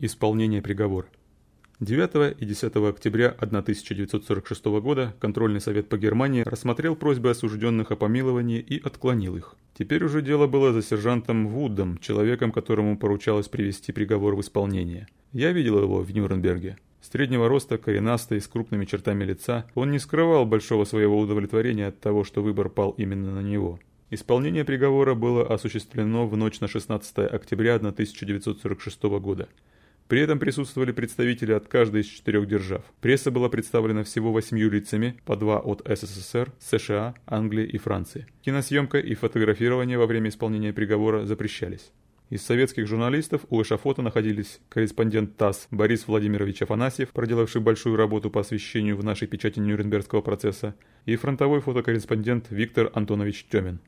Исполнение приговора. 9 и 10 октября 1946 года Контрольный совет по Германии рассмотрел просьбы осужденных о помиловании и отклонил их. Теперь уже дело было за сержантом Вудом, человеком, которому поручалось привести приговор в исполнение. Я видел его в Нюрнберге. Среднего роста, коренастый, с крупными чертами лица, он не скрывал большого своего удовлетворения от того, что выбор пал именно на него. Исполнение приговора было осуществлено в ночь на 16 октября 1946 года. При этом присутствовали представители от каждой из четырех держав. Пресса была представлена всего восьмью лицами, по два от СССР, США, Англии и Франции. Киносъемка и фотографирование во время исполнения приговора запрещались. Из советских журналистов у эшафота находились корреспондент ТАСС Борис Владимирович Афанасьев, проделавший большую работу по освещению в нашей печати Нюрнбергского процесса, и фронтовой фотокорреспондент Виктор Антонович Тёмин.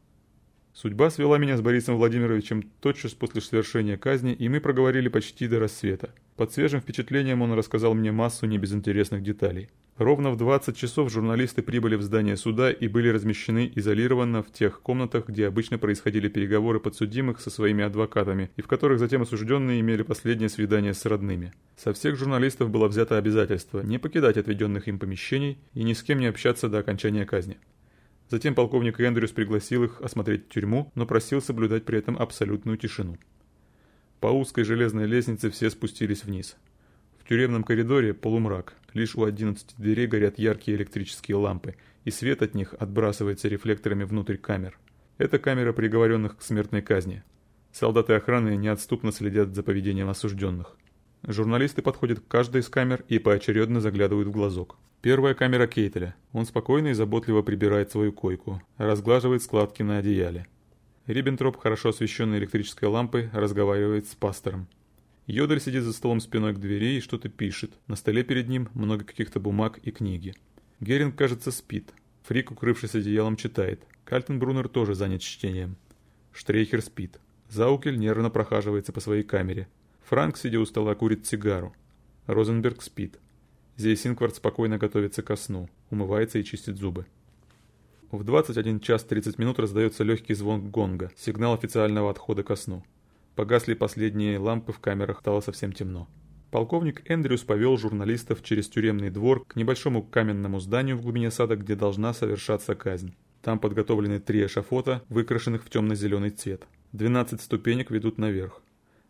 Судьба свела меня с Борисом Владимировичем тотчас после совершения казни, и мы проговорили почти до рассвета. Под свежим впечатлением он рассказал мне массу небезынтересных деталей. Ровно в 20 часов журналисты прибыли в здание суда и были размещены изолированно в тех комнатах, где обычно происходили переговоры подсудимых со своими адвокатами, и в которых затем осужденные имели последнее свидание с родными. Со всех журналистов было взято обязательство не покидать отведенных им помещений и ни с кем не общаться до окончания казни. Затем полковник Эндрюс пригласил их осмотреть тюрьму, но просил соблюдать при этом абсолютную тишину. По узкой железной лестнице все спустились вниз. В тюремном коридоре полумрак, лишь у 11 дверей горят яркие электрические лампы, и свет от них отбрасывается рефлекторами внутрь камер. Это камера приговоренных к смертной казни. Солдаты охраны неотступно следят за поведением осужденных. Журналисты подходят к каждой из камер и поочередно заглядывают в глазок. Первая камера Кейтеля. Он спокойно и заботливо прибирает свою койку, разглаживает складки на одеяле. Риббентроп, хорошо освещенный электрической лампой, разговаривает с пастором. Йодель сидит за столом спиной к двери и что-то пишет. На столе перед ним много каких-то бумаг и книги. Геринг, кажется, спит. Фрик, укрывшись одеялом, читает. Кальтенбруннер тоже занят чтением. Штрейхер спит. Заукель нервно прохаживается по своей камере. Франк, сидя у стола, курит сигару. Розенберг спит. Зейсинквард спокойно готовится ко сну, умывается и чистит зубы. В 21 час 30 минут раздается легкий звон гонга, сигнал официального отхода ко сну. Погасли последние лампы в камерах, стало совсем темно. Полковник Эндрюс повел журналистов через тюремный двор к небольшому каменному зданию в глубине сада, где должна совершаться казнь. Там подготовлены три эшафота, выкрашенных в темно-зеленый цвет. 12 ступенек ведут наверх.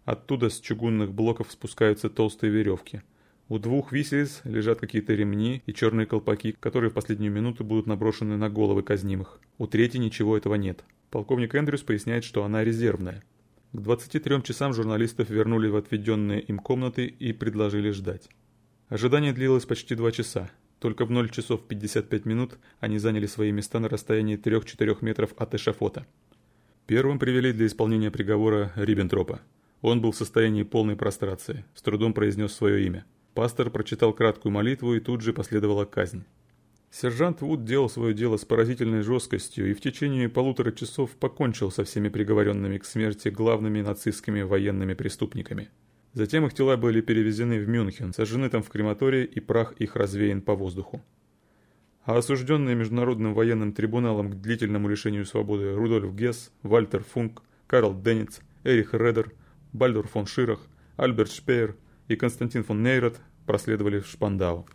Оттуда с чугунных блоков спускаются толстые веревки – у двух виселиц лежат какие-то ремни и черные колпаки, которые в последнюю минуту будут наброшены на головы казнимых. У третьей ничего этого нет. Полковник Эндрюс поясняет, что она резервная. К 23 часам журналистов вернули в отведенные им комнаты и предложили ждать. Ожидание длилось почти два часа. Только в 0 часов 55 минут они заняли свои места на расстоянии 3-4 метров от эшафота. Первым привели для исполнения приговора Риббентропа. Он был в состоянии полной прострации, с трудом произнес свое имя. Пастор прочитал краткую молитву и тут же последовала казнь. Сержант Вуд делал свое дело с поразительной жесткостью и в течение полутора часов покончил со всеми приговоренными к смерти главными нацистскими военными преступниками. Затем их тела были перевезены в Мюнхен, сожжены там в крематории и прах их развеян по воздуху. А осужденные Международным военным трибуналом к длительному лишению свободы Рудольф Гесс, Вальтер Функ, Карл Денниц, Эрих Редер, Бальдур фон Ширах, Альберт Шпеер – и Константин фон Нейрот проследовали в Шпандау.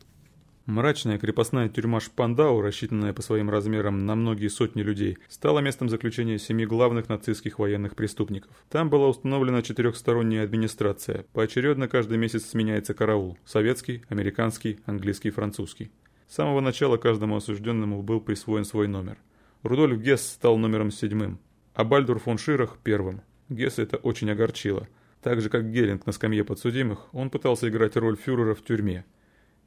Мрачная крепостная тюрьма Шпандау, рассчитанная по своим размерам на многие сотни людей, стала местом заключения семи главных нацистских военных преступников. Там была установлена четырехсторонняя администрация. Поочередно каждый месяц сменяется караул – советский, американский, английский, французский. С самого начала каждому осужденному был присвоен свой номер. Рудольф Гесс стал номером седьмым, а Бальдур фон Ширах – первым. Гесса это очень огорчило – так же, как Геринг на скамье подсудимых, он пытался играть роль фюрера в тюрьме.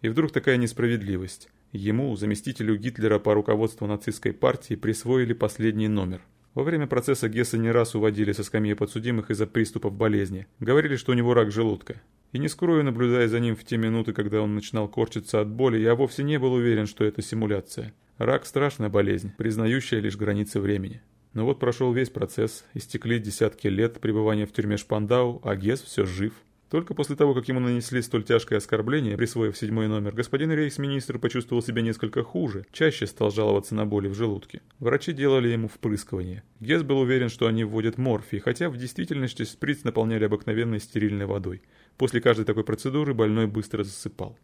И вдруг такая несправедливость. Ему, заместителю Гитлера по руководству нацистской партии, присвоили последний номер. Во время процесса Гесса не раз уводили со скамьи подсудимых из-за приступов болезни. Говорили, что у него рак желудка. И не скрою, наблюдая за ним в те минуты, когда он начинал корчиться от боли, я вовсе не был уверен, что это симуляция. Рак – страшная болезнь, признающая лишь границы времени. Но вот прошел весь процесс, истекли десятки лет пребывания в тюрьме Шпандау, а Гес все жив. Только после того, как ему нанесли столь тяжкое оскорбление, присвоив седьмой номер, господин рейхсминистр почувствовал себя несколько хуже, чаще стал жаловаться на боли в желудке. Врачи делали ему впрыскивание. Гесс был уверен, что они вводят морфий, хотя в действительности шприц наполняли обыкновенной стерильной водой. После каждой такой процедуры больной быстро засыпал.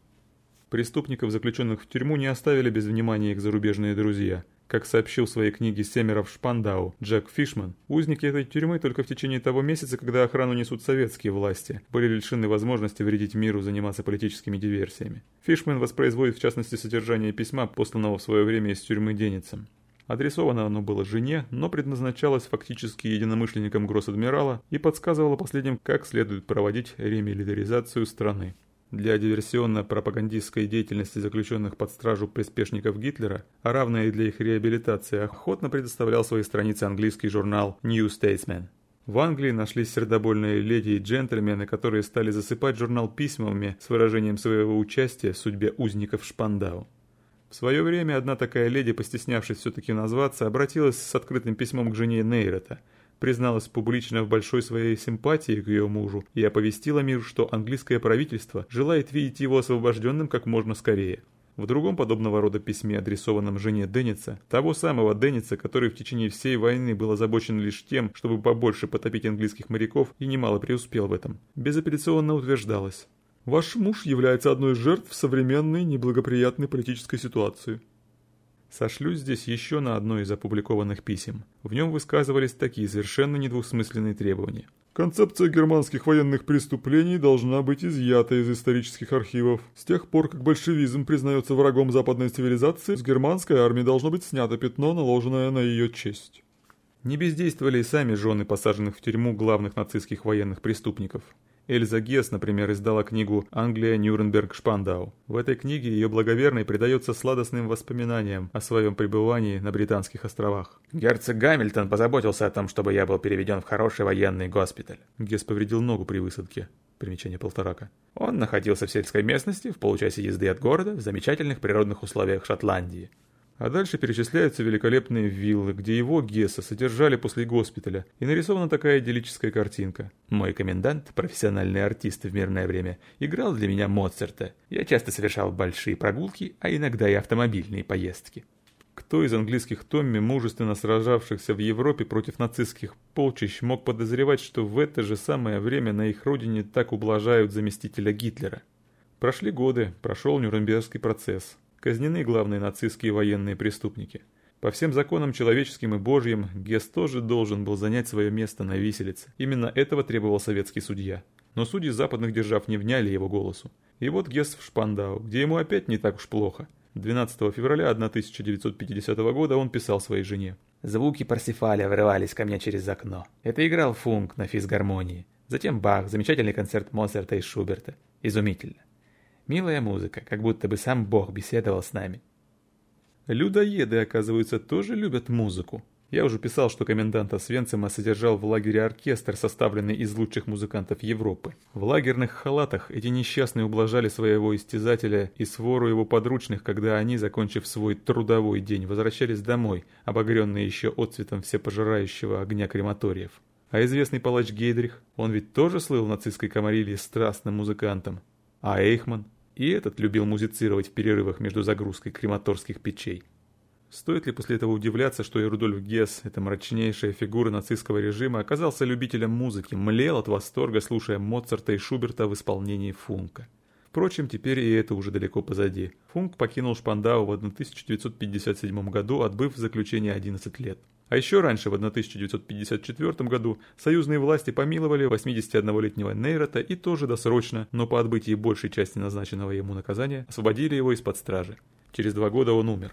Преступников, заключенных в тюрьму, не оставили без внимания их зарубежные друзья. Как сообщил в своей книге «Семеро в Шпандау» Джек Фишман, узники этой тюрьмы только в течение того месяца, когда охрану несут советские власти, были лишены возможности вредить миру заниматься политическими диверсиями. Фишман воспроизводит в частности содержание письма, посланного в свое время из тюрьмы Деницем. Адресовано оно было жене, но предназначалось фактически единомышленникам гросс-адмирала и подсказывало последним, как следует проводить ремилитаризацию страны. Для диверсионно-пропагандистской деятельности заключенных под стражу приспешников Гитлера, а равно и для их реабилитации, охотно предоставлял свои страницы английский журнал New Statesman. В Англии нашлись сердобольные леди и джентльмены, которые стали засыпать журнал письмами с выражением своего участия в судьбе узников Шпандау. В свое время одна такая леди, постеснявшись все-таки назваться, обратилась с открытым письмом к жене Нейрета – призналась публично в большой своей симпатии к ее мужу и оповестила мир, что английское правительство желает видеть его освобожденным как можно скорее. В другом подобного рода письме, адресованном жене Денниса, того самого Денниса, который в течение всей войны был озабочен лишь тем, чтобы побольше потопить английских моряков и немало преуспел в этом, безапелляционно утверждалось. «Ваш муж является одной из жертв современной неблагоприятной политической ситуации. Сошлюсь здесь еще на одно из опубликованных писем. В нем высказывались такие совершенно недвусмысленные требования. Концепция германских военных преступлений должна быть изъята из исторических архивов. С тех пор, как большевизм признается врагом западной цивилизации, с германской армии должно быть снято пятно, наложенное на ее честь. Не бездействовали и сами жены посаженных в тюрьму главных нацистских военных преступников. Эльза Гес, например, издала книгу «Англия, Нюрнберг, Шпандау». В этой книге ее благоверный предается сладостным воспоминаниям о своем пребывании на Британских островах. «Герцог Гамильтон позаботился о том, чтобы я был переведен в хороший военный госпиталь». Гес повредил ногу при высадке. Примечание полторака. Он находился в сельской местности, в получасе езды от города, в замечательных природных условиях Шотландии. А дальше перечисляются великолепные виллы, где его, Гесса, содержали после госпиталя, и нарисована такая идиллическая картинка. Мой комендант, профессиональный артист в мирное время, играл для меня Моцарта. Я часто совершал большие прогулки, а иногда и автомобильные поездки. Кто из английских Томми, мужественно сражавшихся в Европе против нацистских полчищ, мог подозревать, что в это же самое время на их родине так ублажают заместителя Гитлера? Прошли годы, прошел Нюрнбергский процесс. Казнены главные нацистские военные преступники. По всем законам человеческим и божьим, Гесс тоже должен был занять свое место на виселице. Именно этого требовал советский судья. Но судьи западных держав не вняли его голосу. И вот Гесс в Шпандау, где ему опять не так уж плохо. 12 февраля 1950 года он писал своей жене. Звуки Парсифаля врывались ко мне через окно. Это играл Функ на физгармонии. Затем Бах, замечательный концерт Моцарта и Шуберта. Изумительно. Милая музыка, как будто бы сам Бог беседовал с нами. Людоеды, оказывается, тоже любят музыку. Я уже писал, что комендант Освенцима содержал в лагере оркестр, составленный из лучших музыкантов Европы. В лагерных халатах эти несчастные ублажали своего истязателя и свору его подручных, когда они, закончив свой трудовой день, возвращались домой, обогренные еще отцветом всепожирающего огня крематориев. А известный палач Гейдрих, он ведь тоже слыл нацистской комарилии страстным музыкантом. А Эйхман? И этот любил музицировать в перерывах между загрузкой крематорских печей. Стоит ли после этого удивляться, что и Рудольф Гесс, эта мрачнейшая фигура нацистского режима, оказался любителем музыки, млел от восторга, слушая Моцарта и Шуберта в исполнении Функа. Впрочем, теперь и это уже далеко позади. Функ покинул Шпандау в 1957 году, отбыв в заключение 11 лет. А еще раньше, в 1954 году, союзные власти помиловали 81-летнего Нейрота и тоже досрочно, но по отбытии большей части назначенного ему наказания, освободили его из-под стражи. Через два года он умер.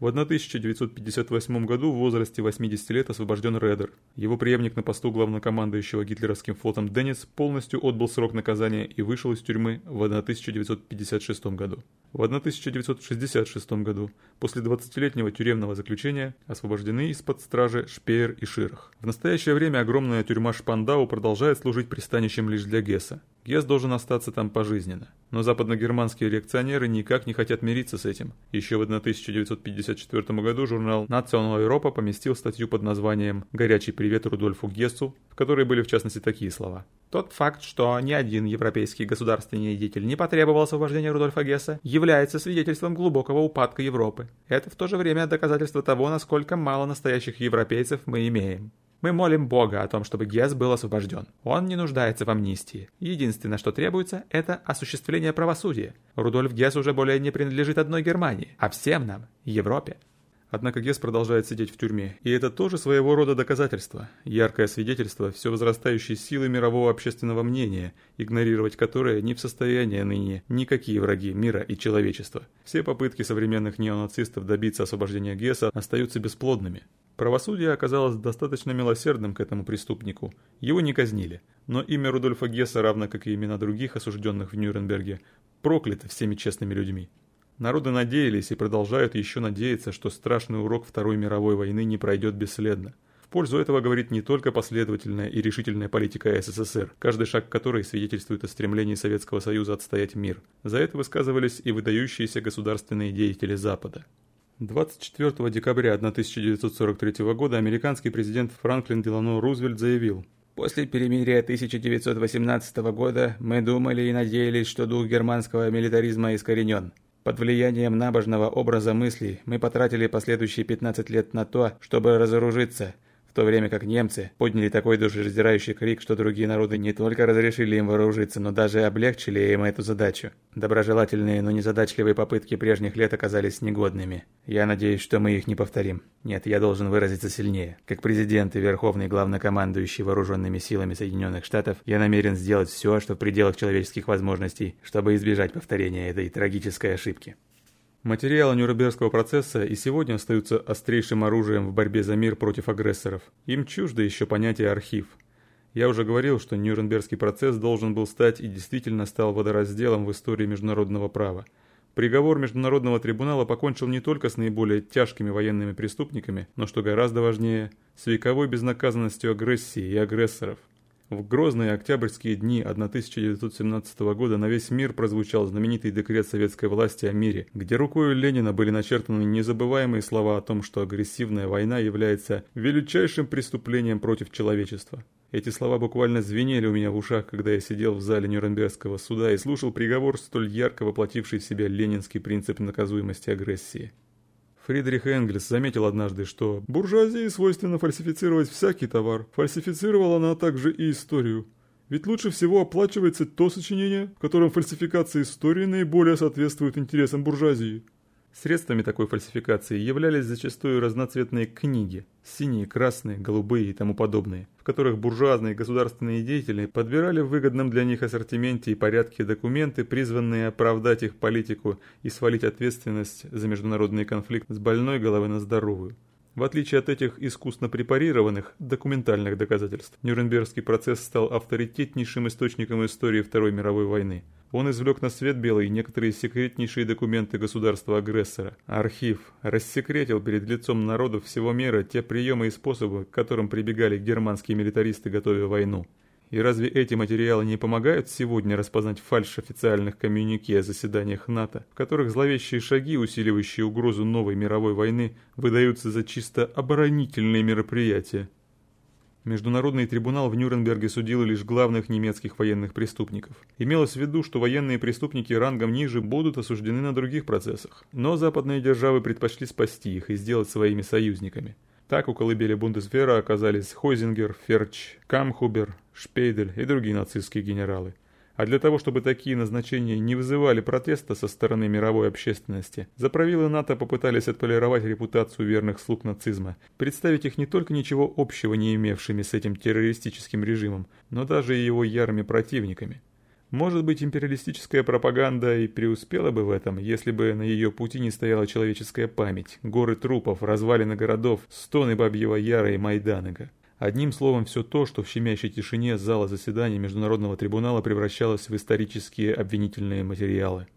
В 1958 году в возрасте 80 лет освобожден Редер. Его преемник на посту главнокомандующего гитлеровским флотом Деннис полностью отбыл срок наказания и вышел из тюрьмы в 1956 году. В 1966 году, после 20-летнего тюремного заключения, освобождены из-под стражи Шпеер и Ширах. В настоящее время огромная тюрьма Шпандау продолжает служить пристанищем лишь для Гесса. Гесс должен остаться там пожизненно. Но западногерманские реакционеры никак не хотят мириться с этим. Еще в 1954 году журнал National Europa поместил статью под названием «Горячий привет Рудольфу Гессу», в которой были в частности такие слова. Тот факт, что ни один европейский государственный деятель не потребовал освобождения Рудольфа Гесса, является свидетельством глубокого упадка Европы. Это в то же время доказательство того, насколько мало настоящих европейцев мы имеем. Мы молим Бога о том, чтобы Гес был освобожден. Он не нуждается в амнистии. Единственное, что требуется, это осуществление правосудия. Рудольф Гес уже более не принадлежит одной Германии, а всем нам, Европе. Однако Гес продолжает сидеть в тюрьме. И это тоже своего рода доказательство. Яркое свидетельство все возрастающей силы мирового общественного мнения, игнорировать которое не в состоянии ныне никакие враги мира и человечества. Все попытки современных неонацистов добиться освобождения Гесса остаются бесплодными. Правосудие оказалось достаточно милосердным к этому преступнику. Его не казнили. Но имя Рудольфа Гесса, равно как и имена других осужденных в Нюрнберге, проклято всеми честными людьми. Народы надеялись и продолжают еще надеяться, что страшный урок Второй мировой войны не пройдет бесследно. В пользу этого говорит не только последовательная и решительная политика СССР, каждый шаг которой свидетельствует о стремлении Советского Союза отстоять мир. За это высказывались и выдающиеся государственные деятели Запада. 24 декабря 1943 года американский президент Франклин Делано Рузвельт заявил, После перемирия 1918 года мы думали и надеялись, что дух германского милитаризма искоренен. Под влиянием набожного образа мыслей мы потратили последующие 15 лет на то, чтобы разоружиться – в то время как немцы подняли такой душераздирающий крик, что другие народы не только разрешили им вооружиться, но даже облегчили им эту задачу. Доброжелательные, но незадачливые попытки прежних лет оказались негодными. Я надеюсь, что мы их не повторим. Нет, я должен выразиться сильнее. Как президент и верховный главнокомандующий вооруженными силами Соединенных Штатов, я намерен сделать все, что в пределах человеческих возможностей, чтобы избежать повторения этой трагической ошибки. Материалы Нюрнбергского процесса и сегодня остаются острейшим оружием в борьбе за мир против агрессоров. Им чуждо еще понятие «архив». Я уже говорил, что Нюрнбергский процесс должен был стать и действительно стал водоразделом в истории международного права. Приговор Международного трибунала покончил не только с наиболее тяжкими военными преступниками, но, что гораздо важнее, с вековой безнаказанностью агрессии и агрессоров. В грозные октябрьские дни 1917 года на весь мир прозвучал знаменитый декрет советской власти о мире, где рукой Ленина были начертаны незабываемые слова о том, что агрессивная война является величайшим преступлением против человечества. Эти слова буквально звенели у меня в ушах, когда я сидел в зале Нюрнбергского суда и слушал приговор, столь ярко воплотивший в себя ленинский принцип наказуемости агрессии. Фридрих Энгельс заметил однажды, что буржуазии свойственно фальсифицировать всякий товар. Фальсифицировала она также и историю. Ведь лучше всего оплачивается то сочинение, в котором фальсификация истории наиболее соответствует интересам буржуазии. Средствами такой фальсификации являлись зачастую разноцветные книги – синие, красные, голубые и тому подобные, в которых буржуазные государственные деятели подбирали в выгодном для них ассортименте и порядке документы, призванные оправдать их политику и свалить ответственность за международный конфликт с больной головы на здоровую. В отличие от этих искусно препарированных документальных доказательств, Нюрнбергский процесс стал авторитетнейшим источником истории Второй мировой войны – он извлек на свет белый некоторые секретнейшие документы государства-агрессора. Архив рассекретил перед лицом народов всего мира те приемы и способы, к которым прибегали германские милитаристы, готовя войну. И разве эти материалы не помогают сегодня распознать фальшь официальных коммюнике о заседаниях НАТО, в которых зловещие шаги, усиливающие угрозу новой мировой войны, выдаются за чисто оборонительные мероприятия? Международный трибунал в Нюрнберге судил лишь главных немецких военных преступников. Имелось в виду, что военные преступники рангом ниже будут осуждены на других процессах. Но западные державы предпочли спасти их и сделать своими союзниками. Так у колыбели Бундесвера оказались Хойзингер, Ферч, Камхубер, Шпейдель и другие нацистские генералы. А для того, чтобы такие назначения не вызывали протеста со стороны мировой общественности, заправилы НАТО попытались отполировать репутацию верных слуг нацизма, представить их не только ничего общего не имевшими с этим террористическим режимом, но даже и его ярыми противниками. Может быть, империалистическая пропаганда и преуспела бы в этом, если бы на ее пути не стояла человеческая память, горы трупов, развалины городов, стоны Бабьего Яра и Майданага. Одним словом, все то, что в щемящей тишине зала заседаний Международного трибунала превращалось в исторические обвинительные материалы.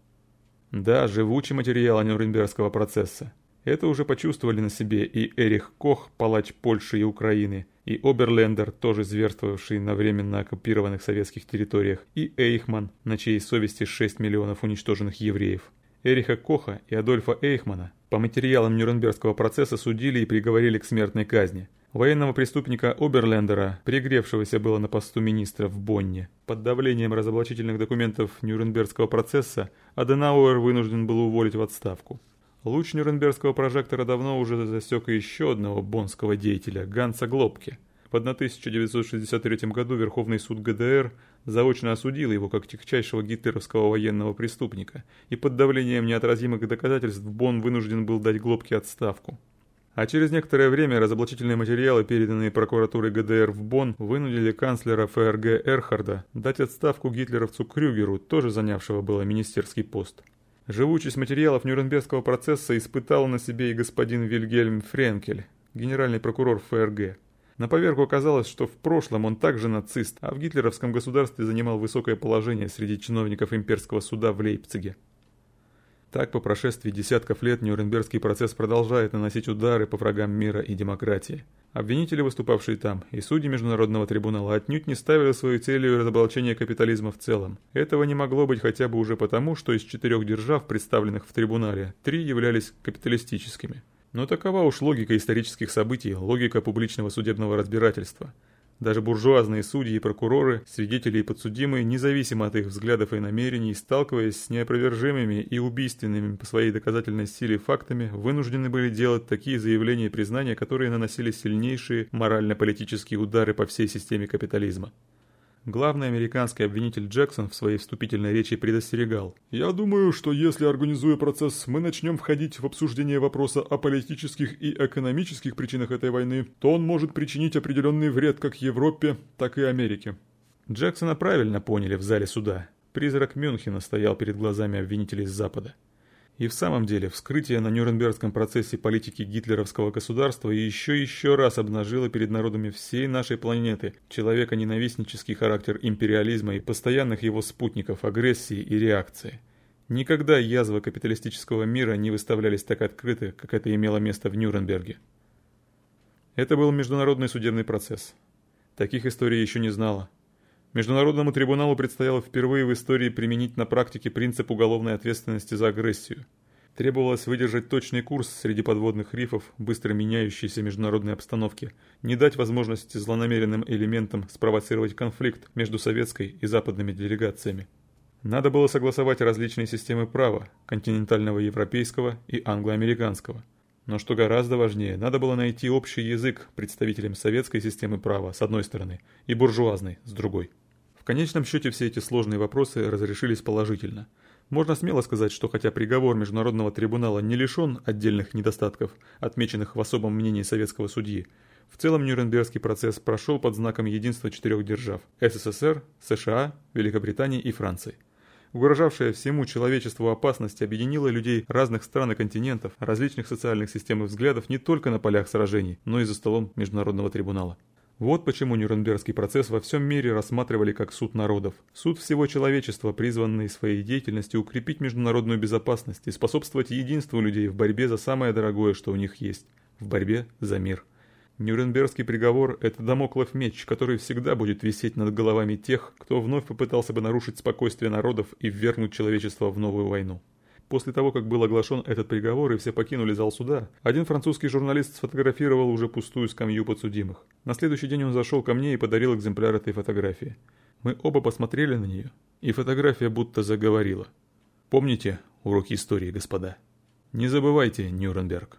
Да, живучий материал Нюрнбергского процесса. Это уже почувствовали на себе и Эрих Кох, палач Польши и Украины, и Оберлендер, тоже зверствовавший на временно оккупированных советских территориях, и Эйхман, на чьей совести 6 миллионов уничтоженных евреев. Эриха Коха и Адольфа Эйхмана по материалам Нюрнбергского процесса судили и приговорили к смертной казни. Военного преступника Оберлендера, пригревшегося было на посту министра в Бонне, под давлением разоблачительных документов Нюрнбергского процесса, Аденауэр вынужден был уволить в отставку. Луч Нюрнбергского прожектора давно уже засек еще одного бонского деятеля, Ганса Глобке. В 1963 году Верховный суд ГДР заочно осудил его как тягчайшего гитлеровского военного преступника, и под давлением неотразимых доказательств Бонн вынужден был дать Глобке отставку. А через некоторое время разоблачительные материалы, переданные прокуратурой ГДР в Бонн, вынудили канцлера ФРГ Эрхарда дать отставку гитлеровцу Крюгеру, тоже занявшего было министерский пост. Живучесть материалов Нюрнбергского процесса испытал на себе и господин Вильгельм Френкель, генеральный прокурор ФРГ. На поверку оказалось, что в прошлом он также нацист, а в гитлеровском государстве занимал высокое положение среди чиновников имперского суда в Лейпциге. Так, по прошествии десятков лет Нюрнбергский процесс продолжает наносить удары по врагам мира и демократии. Обвинители, выступавшие там, и судьи Международного трибунала отнюдь не ставили свою целью разоблачение капитализма в целом. Этого не могло быть хотя бы уже потому, что из четырех держав, представленных в трибунале, три являлись капиталистическими. Но такова уж логика исторических событий, логика публичного судебного разбирательства – даже буржуазные судьи и прокуроры, свидетели и подсудимые, независимо от их взглядов и намерений, сталкиваясь с неопровержимыми и убийственными по своей доказательной силе фактами, вынуждены были делать такие заявления и признания, которые наносили сильнейшие морально-политические удары по всей системе капитализма. Главный американский обвинитель Джексон в своей вступительной речи предостерегал. «Я думаю, что если, организуя процесс, мы начнем входить в обсуждение вопроса о политических и экономических причинах этой войны, то он может причинить определенный вред как Европе, так и Америке». Джексона правильно поняли в зале суда. Призрак Мюнхена стоял перед глазами обвинителей с Запада. И в самом деле, вскрытие на Нюрнбергском процессе политики гитлеровского государства еще еще раз обнажило перед народами всей нашей планеты человека-ненавистнический характер империализма и постоянных его спутников, агрессии и реакции. Никогда язвы капиталистического мира не выставлялись так открыто, как это имело место в Нюрнберге. Это был международный судебный процесс. Таких историй еще не знала. Международному трибуналу предстояло впервые в истории применить на практике принцип уголовной ответственности за агрессию. Требовалось выдержать точный курс среди подводных рифов быстро меняющейся международной обстановки, не дать возможности злонамеренным элементам спровоцировать конфликт между советской и западными делегациями. Надо было согласовать различные системы права, континентального европейского и англоамериканского. Но что гораздо важнее, надо было найти общий язык представителям советской системы права с одной стороны и буржуазной с другой. В конечном счете все эти сложные вопросы разрешились положительно. Можно смело сказать, что хотя приговор Международного трибунала не лишен отдельных недостатков, отмеченных в особом мнении советского судьи, в целом Нюрнбергский процесс прошел под знаком единства четырех держав – СССР, США, Великобритании и Франции. Угрожавшая всему человечеству опасность объединила людей разных стран и континентов, различных социальных систем и взглядов не только на полях сражений, но и за столом Международного трибунала. Вот почему Нюрнбергский процесс во всем мире рассматривали как суд народов. Суд всего человечества, призванный своей деятельностью укрепить международную безопасность и способствовать единству людей в борьбе за самое дорогое, что у них есть – в борьбе за мир. Нюрнбергский приговор – это домоклов меч, который всегда будет висеть над головами тех, кто вновь попытался бы нарушить спокойствие народов и ввергнуть человечество в новую войну. После того, как был оглашен этот приговор и все покинули зал суда, один французский журналист сфотографировал уже пустую скамью подсудимых. На следующий день он зашел ко мне и подарил экземпляр этой фотографии. Мы оба посмотрели на нее, и фотография будто заговорила. Помните уроки истории, господа? Не забывайте Нюрнберг.